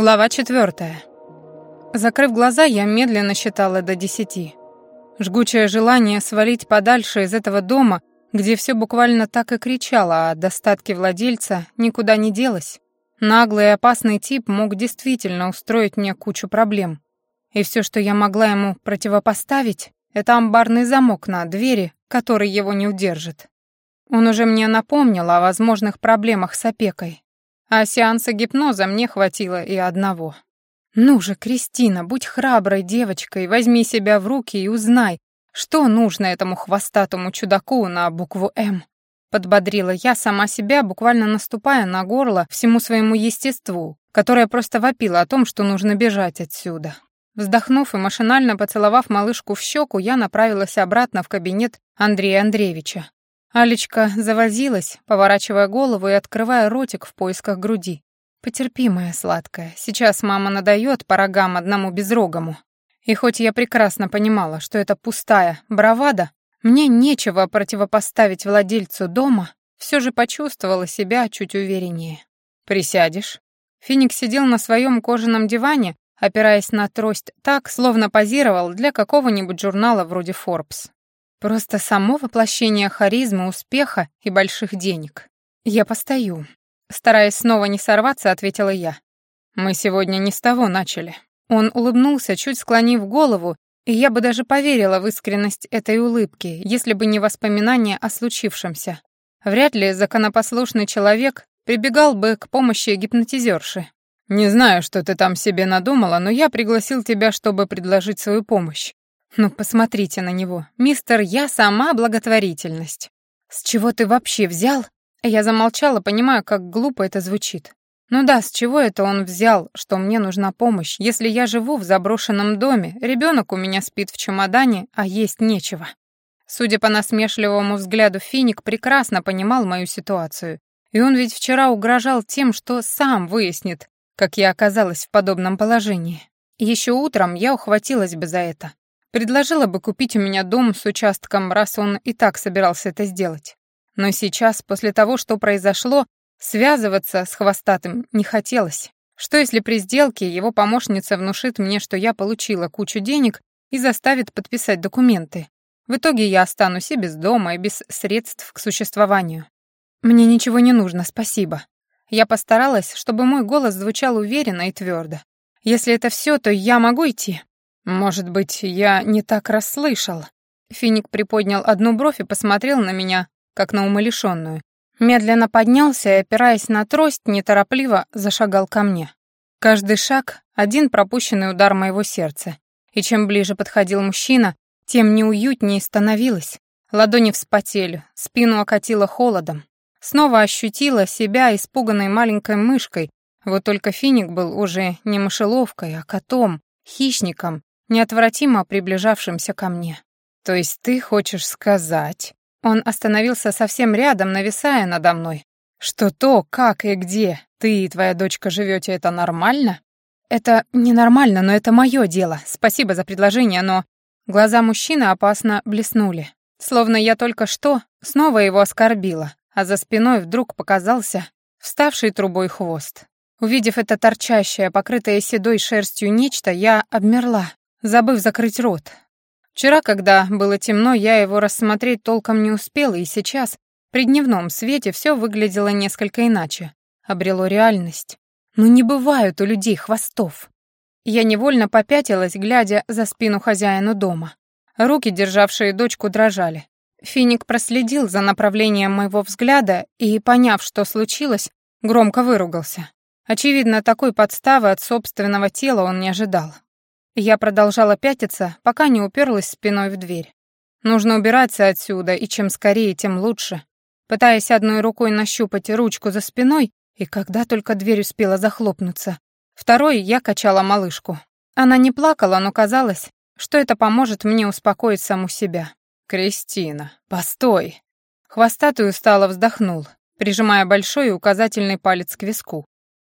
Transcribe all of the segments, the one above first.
Глава четвертая. Закрыв глаза, я медленно считала до десяти. Жгучее желание свалить подальше из этого дома, где все буквально так и кричало, а достатки владельца никуда не делось. Наглый и опасный тип мог действительно устроить мне кучу проблем. И все, что я могла ему противопоставить, это амбарный замок на двери, который его не удержит. Он уже мне напомнил о возможных проблемах с опекой, а сеанса гипноза мне хватило и одного. «Ну же, Кристина, будь храброй девочкой, возьми себя в руки и узнай, что нужно этому хвостатому чудаку на букву «М». Подбодрила я сама себя, буквально наступая на горло всему своему естеству, которое просто вопило о том, что нужно бежать отсюда. Вздохнув и машинально поцеловав малышку в щеку, я направилась обратно в кабинет Андрея Андреевича. Алечка завозилась, поворачивая голову и открывая ротик в поисках груди. «Потерпи, моя сладкая, сейчас мама надает порогам одному безрогому». И хоть я прекрасно понимала, что это пустая бравада, мне нечего противопоставить владельцу дома, все же почувствовала себя чуть увереннее. «Присядешь?» Феникс сидел на своем кожаном диване, опираясь на трость так, словно позировал для какого-нибудь журнала вроде Forbes. Просто само воплощение харизмы, успеха и больших денег. Я постою. Стараясь снова не сорваться, ответила я. Мы сегодня не с того начали. Он улыбнулся, чуть склонив голову, и я бы даже поверила в искренность этой улыбки, если бы не воспоминания о случившемся. Вряд ли законопослушный человек прибегал бы к помощи гипнотизерши. «Не знаю, что ты там себе надумала, но я пригласил тебя, чтобы предложить свою помощь. Ну, посмотрите на него. Мистер, я сама благотворительность. С чего ты вообще взял? Я замолчала, понимая, как глупо это звучит. Ну да, с чего это он взял, что мне нужна помощь, если я живу в заброшенном доме, ребенок у меня спит в чемодане, а есть нечего. Судя по насмешливому взгляду, Финик прекрасно понимал мою ситуацию. И он ведь вчера угрожал тем, что сам выяснит, как я оказалась в подобном положении. Еще утром я ухватилась бы за это. Предложила бы купить у меня дом с участком, раз он и так собирался это сделать. Но сейчас, после того, что произошло, связываться с хвостатым не хотелось. Что если при сделке его помощница внушит мне, что я получила кучу денег и заставит подписать документы? В итоге я останусь и без дома, и без средств к существованию. Мне ничего не нужно, спасибо. Я постаралась, чтобы мой голос звучал уверенно и твердо. Если это все, то я могу идти? «Может быть, я не так расслышал?» Финик приподнял одну бровь и посмотрел на меня, как на умалишенную. Медленно поднялся и, опираясь на трость, неторопливо зашагал ко мне. Каждый шаг — один пропущенный удар моего сердца. И чем ближе подходил мужчина, тем неуютнее становилось. Ладони вспотели, спину окатило холодом. Снова ощутила себя испуганной маленькой мышкой, вот только финик был уже не мышеловкой, а котом, хищником, неотвратимо приближавшимся ко мне. «То есть ты хочешь сказать...» Он остановился совсем рядом, нависая надо мной. «Что то, как и где ты и твоя дочка живете, это нормально?» «Это ненормально, но это мое дело. Спасибо за предложение, но...» Глаза мужчины опасно блеснули. Словно я только что снова его оскорбила, а за спиной вдруг показался вставший трубой хвост. Увидев это торчащее, покрытое седой шерстью нечто, я обмерла, забыв закрыть рот. Вчера, когда было темно, я его рассмотреть толком не успела, и сейчас, при дневном свете, все выглядело несколько иначе. Обрело реальность. Но не бывают у людей хвостов. Я невольно попятилась, глядя за спину хозяину дома. Руки, державшие дочку, дрожали. Финик проследил за направлением моего взгляда и, поняв, что случилось, громко выругался. Очевидно, такой подставы от собственного тела он не ожидал. Я продолжала пятиться, пока не уперлась спиной в дверь. Нужно убираться отсюда, и чем скорее, тем лучше. Пытаясь одной рукой нащупать ручку за спиной, и когда только дверь успела захлопнуться, второй я качала малышку. Она не плакала, но казалось, что это поможет мне успокоить саму себя. «Кристина, постой!» Хвостатый устало вздохнул, прижимая большой и указательный палец к виску.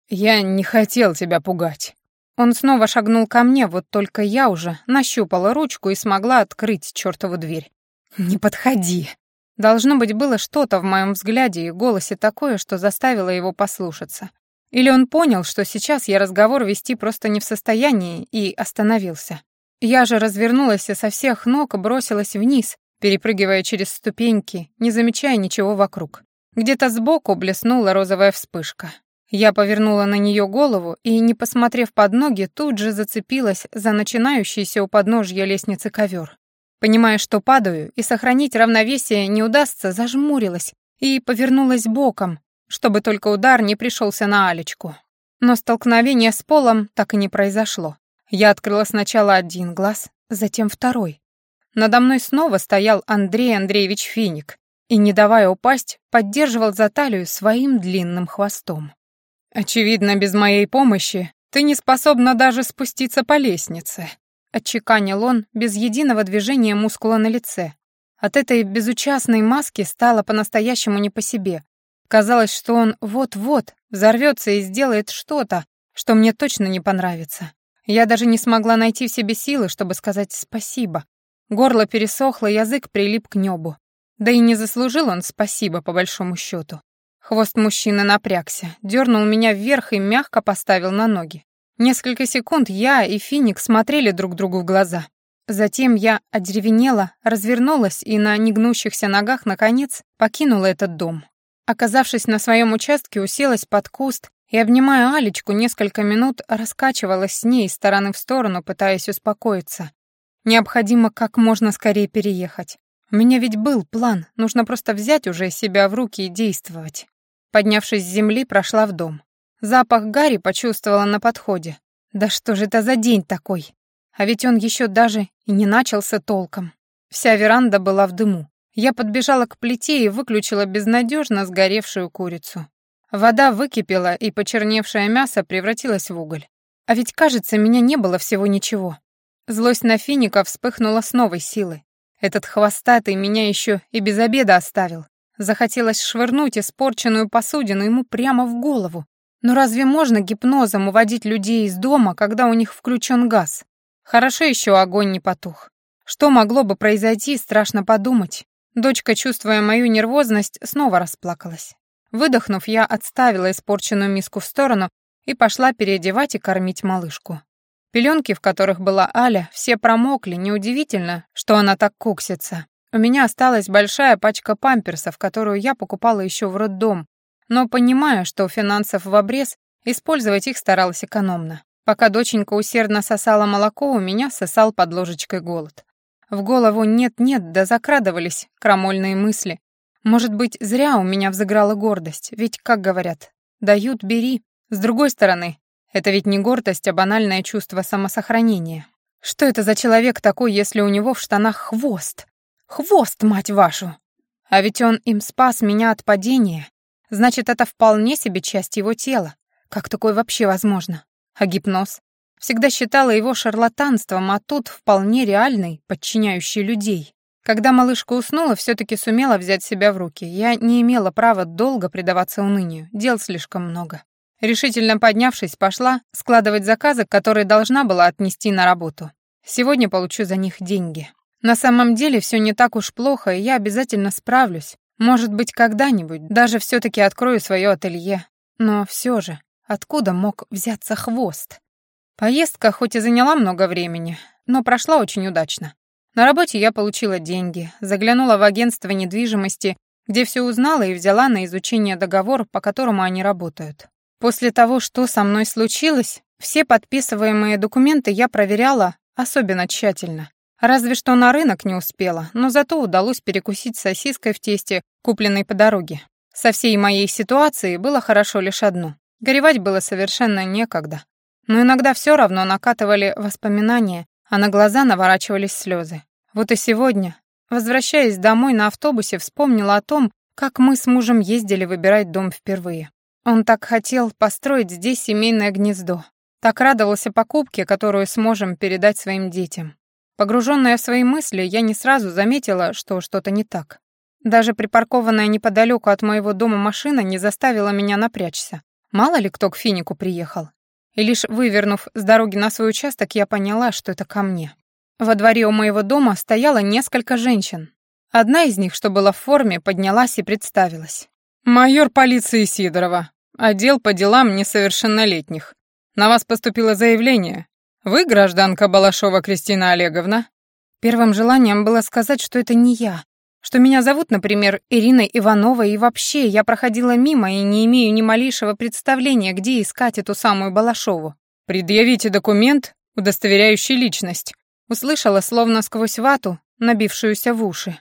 «Я не хотел тебя пугать. Он снова шагнул ко мне, вот только я уже нащупала ручку и смогла открыть чертову дверь. «Не подходи!» Должно быть, было что-то в моем взгляде и голосе такое, что заставило его послушаться. Или он понял, что сейчас я разговор вести просто не в состоянии, и остановился. Я же развернулась и со всех ног бросилась вниз, перепрыгивая через ступеньки, не замечая ничего вокруг. Где-то сбоку блеснула розовая вспышка. Я повернула на нее голову и, не посмотрев под ноги, тут же зацепилась за начинающийся у подножья лестницы ковер. Понимая, что падаю и сохранить равновесие не удастся, зажмурилась и повернулась боком, чтобы только удар не пришелся на Алечку. Но столкновение с полом так и не произошло. Я открыла сначала один глаз, затем второй. Надо мной снова стоял Андрей Андреевич Финик и, не давая упасть, поддерживал за талию своим длинным хвостом. «Очевидно, без моей помощи ты не способна даже спуститься по лестнице», — отчеканил он без единого движения мускула на лице. От этой безучастной маски стало по-настоящему не по себе. Казалось, что он вот-вот взорвется и сделает что-то, что мне точно не понравится. Я даже не смогла найти в себе силы, чтобы сказать спасибо. Горло пересохло, язык прилип к небу. Да и не заслужил он спасибо, по большому счету. Хвост мужчины напрягся, дернул меня вверх и мягко поставил на ноги. Несколько секунд я и Финик смотрели друг другу в глаза. Затем я одеревенела, развернулась и на негнущихся ногах, наконец, покинула этот дом. Оказавшись на своем участке, уселась под куст и, обнимая Алечку, несколько минут раскачивалась с ней из стороны в сторону, пытаясь успокоиться. Необходимо как можно скорее переехать. У меня ведь был план, нужно просто взять уже себя в руки и действовать. Поднявшись с земли, прошла в дом. Запах Гарри почувствовала на подходе. Да что же это за день такой? А ведь он еще даже и не начался толком. Вся веранда была в дыму. Я подбежала к плите и выключила безнадежно сгоревшую курицу. Вода выкипела, и почерневшее мясо превратилось в уголь. А ведь, кажется, меня не было всего ничего. Злость на финика вспыхнула с новой силой. Этот хвостатый меня еще и без обеда оставил. Захотелось швырнуть испорченную посудину ему прямо в голову. Но разве можно гипнозом уводить людей из дома, когда у них включен газ? Хорошо еще огонь не потух. Что могло бы произойти, страшно подумать. Дочка, чувствуя мою нервозность, снова расплакалась. Выдохнув, я отставила испорченную миску в сторону и пошла переодевать и кормить малышку. Пеленки, в которых была Аля, все промокли, неудивительно, что она так куксится. У меня осталась большая пачка памперсов, которую я покупала еще в роддом, но, понимая, что финансов в обрез, использовать их старалась экономно. Пока доченька усердно сосала молоко, у меня сосал под ложечкой голод. В голову нет-нет, да закрадывались крамольные мысли. Может быть, зря у меня взыграла гордость, ведь, как говорят, дают — бери. С другой стороны, это ведь не гордость, а банальное чувство самосохранения. Что это за человек такой, если у него в штанах хвост? Хвост, мать вашу! А ведь он им спас меня от падения. Значит, это вполне себе часть его тела. Как такое вообще возможно? А гипноз? Всегда считала его шарлатанством, а тут вполне реальный, подчиняющий людей. Когда малышка уснула, все таки сумела взять себя в руки. Я не имела права долго предаваться унынию, дел слишком много. Решительно поднявшись, пошла складывать заказы, которые должна была отнести на работу. Сегодня получу за них деньги. На самом деле все не так уж плохо, и я обязательно справлюсь. Может быть, когда-нибудь даже все-таки открою свое ателье. Но все же, откуда мог взяться хвост? Поездка хоть и заняла много времени, но прошла очень удачно. На работе я получила деньги, заглянула в агентство недвижимости, где все узнала и взяла на изучение договор, по которому они работают. После того, что со мной случилось, все подписываемые документы я проверяла особенно тщательно. Разве что на рынок не успела, но зато удалось перекусить сосиской в тесте, купленной по дороге. Со всей моей ситуацией было хорошо лишь одно. Горевать было совершенно некогда. Но иногда все равно накатывали воспоминания, а на глаза наворачивались слезы. Вот и сегодня, возвращаясь домой на автобусе, вспомнила о том, как мы с мужем ездили выбирать дом впервые. Он так хотел построить здесь семейное гнездо. Так радовался покупке, которую сможем передать своим детям. Погруженная в свои мысли, я не сразу заметила, что что-то не так. Даже припаркованная неподалеку от моего дома машина не заставила меня напрячься. Мало ли кто к Финику приехал. И лишь вывернув с дороги на свой участок, я поняла, что это ко мне. Во дворе у моего дома стояло несколько женщин. Одна из них, что была в форме, поднялась и представилась. «Майор полиции Сидорова. отдел по делам несовершеннолетних. На вас поступило заявление. Вы гражданка Балашова Кристина Олеговна?» Первым желанием было сказать, что это не я, что меня зовут, например, Ирина Иванова, и вообще я проходила мимо и не имею ни малейшего представления, где искать эту самую Балашову. «Предъявите документ, удостоверяющий личность», услышала, словно сквозь вату, набившуюся в уши.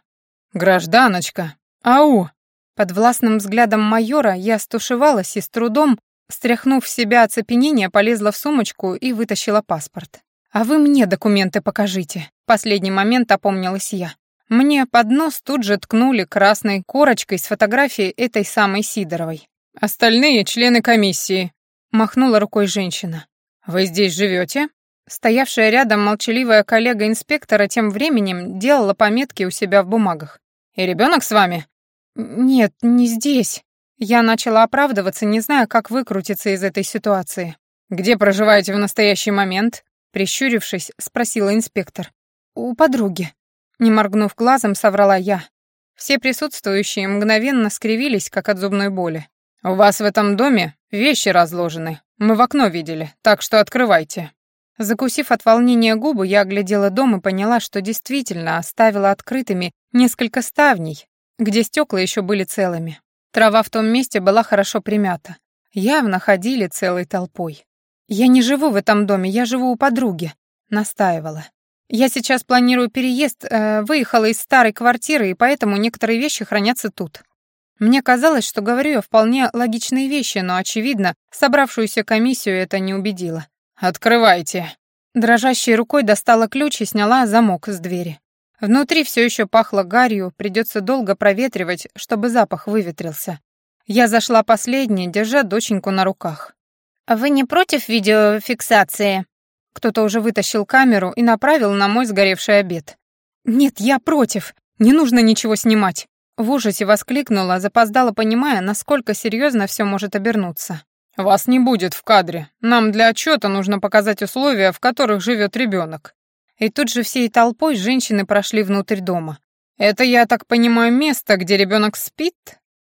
«Гражданочка! Ау!» Под властным взглядом майора я стушевалась и с трудом, стряхнув в себя оцепенение, полезла в сумочку и вытащила паспорт. «А вы мне документы покажите», — последний момент опомнилась я. Мне под нос тут же ткнули красной корочкой с фотографией этой самой Сидоровой. «Остальные члены комиссии», — махнула рукой женщина. «Вы здесь живете?» Стоявшая рядом молчаливая коллега инспектора тем временем делала пометки у себя в бумагах. «И ребенок с вами?» «Нет, не здесь». Я начала оправдываться, не зная, как выкрутиться из этой ситуации. «Где проживаете в настоящий момент?» Прищурившись, спросила инспектор. «У подруги». Не моргнув глазом, соврала я. Все присутствующие мгновенно скривились, как от зубной боли. «У вас в этом доме вещи разложены. Мы в окно видели, так что открывайте». Закусив от волнения губы, я оглядела дом и поняла, что действительно оставила открытыми несколько ставней, где стекла еще были целыми. Трава в том месте была хорошо примята. Явно ходили целой толпой. «Я не живу в этом доме, я живу у подруги», — настаивала. Я сейчас планирую переезд, э, выехала из старой квартиры, и поэтому некоторые вещи хранятся тут. Мне казалось, что говорю я вполне логичные вещи, но, очевидно, собравшуюся комиссию это не убедило. «Открывайте». Дрожащей рукой достала ключ и сняла замок с двери. Внутри все еще пахло гарью, придется долго проветривать, чтобы запах выветрился. Я зашла последней, держа доченьку на руках. «А «Вы не против видеофиксации?» Кто-то уже вытащил камеру и направил на мой сгоревший обед. «Нет, я против. Не нужно ничего снимать». В ужасе воскликнула, запоздала, понимая, насколько серьезно все может обернуться. «Вас не будет в кадре. Нам для отчета нужно показать условия, в которых живет ребенок». И тут же всей толпой женщины прошли внутрь дома. «Это, я так понимаю, место, где ребенок спит?»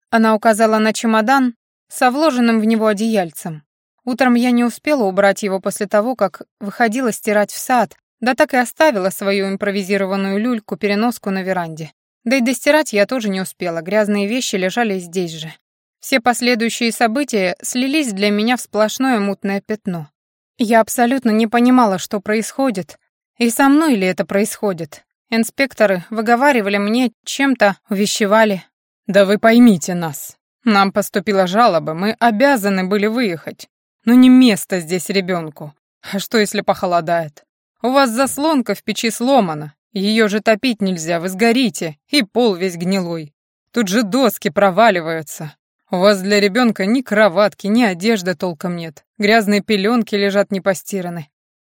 Она указала на чемодан со вложенным в него одеяльцем. Утром я не успела убрать его после того, как выходила стирать в сад, да так и оставила свою импровизированную люльку-переноску на веранде. Да и достирать я тоже не успела, грязные вещи лежали здесь же. Все последующие события слились для меня в сплошное мутное пятно. Я абсолютно не понимала, что происходит, и со мной ли это происходит. Инспекторы выговаривали мне, чем-то увещевали. «Да вы поймите нас. Нам поступила жалоба, мы обязаны были выехать. Ну не место здесь ребенку. А что, если похолодает? У вас заслонка в печи сломана. Ее же топить нельзя, вы сгорите, и пол весь гнилой. Тут же доски проваливаются. У вас для ребенка ни кроватки, ни одежды толком нет. Грязные пеленки лежат не постираны.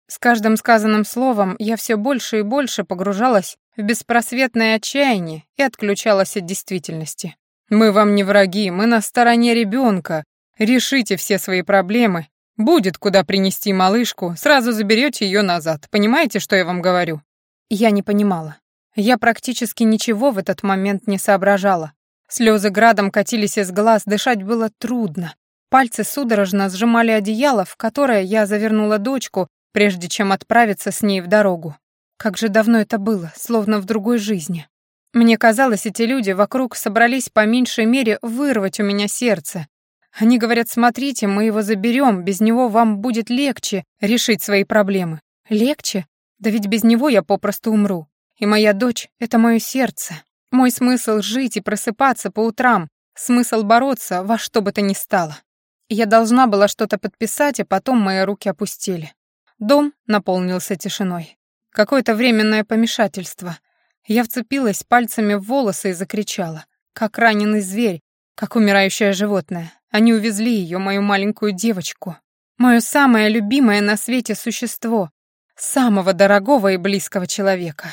С каждым сказанным словом я все больше и больше погружалась в беспросветное отчаяние и отключалась от действительности. Мы вам не враги, мы на стороне ребенка, Решите все свои проблемы. Будет куда принести малышку, сразу заберете ее назад. Понимаете, что я вам говорю?» Я не понимала. Я практически ничего в этот момент не соображала. Слезы градом катились из глаз, дышать было трудно. Пальцы судорожно сжимали одеяло, в которое я завернула дочку, прежде чем отправиться с ней в дорогу. Как же давно это было, словно в другой жизни. Мне казалось, эти люди вокруг собрались по меньшей мере вырвать у меня сердце, они говорят, смотрите, мы его заберем, без него вам будет легче решить свои проблемы. Легче? Да ведь без него я попросту умру. И моя дочь — это мое сердце. Мой смысл — жить и просыпаться по утрам, смысл бороться во что бы то ни стало. Я должна была что-то подписать, а потом мои руки опустили. Дом наполнился тишиной. Какое-то временное помешательство. Я вцепилась пальцами в волосы и закричала, как раненый зверь, как умирающее животное. Они увезли ее, мою маленькую девочку. Мое самое любимое на свете существо. Самого дорогого и близкого человека.